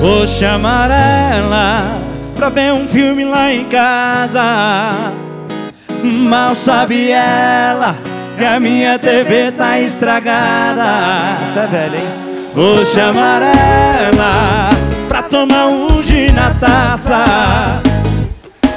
Vou chamar ela pra ver um filme lá em casa. Mal sabe ela que a minha TV tá estragada. Isso é velho, hein? Vou chamar ela pra tomar um de na taça.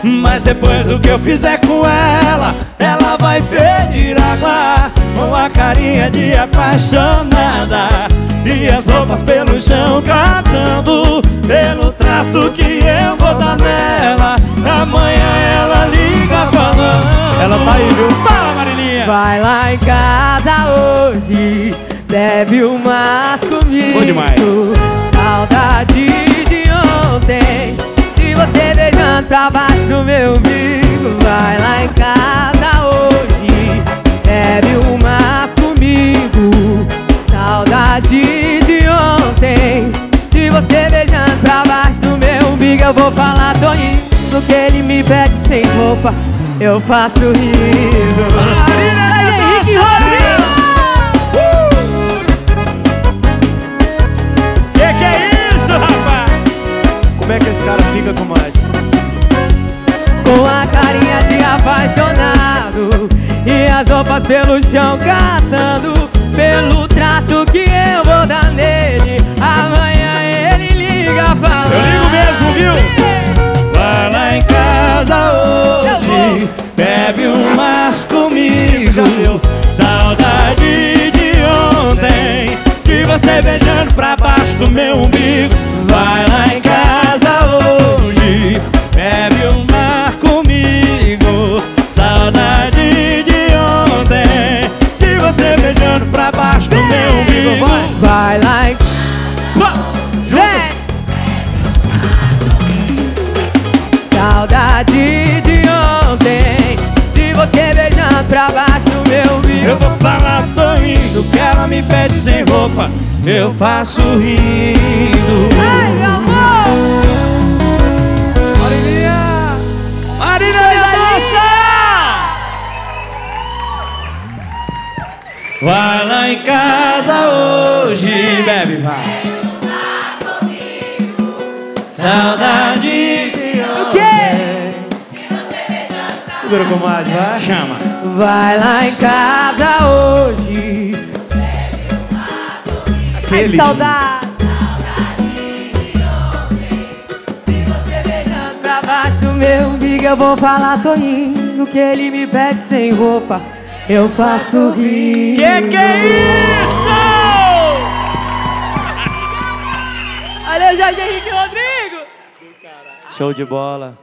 Mas depois do que eu fizer com ela, ela vai pedir água com a carinha de apaixonada e as roupas pelo chão cantando pelo trato que eu vou dar nela. Amanhã ela liga falando. Ela tá aí, viu? Fala, Marilinha. Vai lá em casa hoje, bebe umas comigo. Bom demais. Saudade de ontem, de você beijando pra baixo do meu umbigo. Vai lá em casa Eu vou falar, tô indo, que ele me pede sem roupa. Eu faço rindo. Da Henrique Massa. Rodrigues! Que que é isso, rapaz? Como é que esse cara fica, comadre? Com a carinha de apaixonado E as roupas pelo chão catando Pelo trato que eu vou dar nele bebe umas comigo. Já deu. Saudade de ontem, de você beijando pra beijando pra baixo do meu Eu vou falar, tô indo, que ela me pede sem roupa, eu faço rindo. Ai, meu amor Marilinha! Marina Mendonça! Vai lá em casa hoje, bebe, vai. Saudade de O quê? Segura, comadre, vai. Chama. Vai lá em casa hoje Ai, que Aquele. saudade De você beijando pra baixo do meu umbigo Eu vou falar, tô indo Que ele me pede sem roupa Eu faço rir Que que é isso? Valeu, Jorge Henrique Rodrigo Show de bola.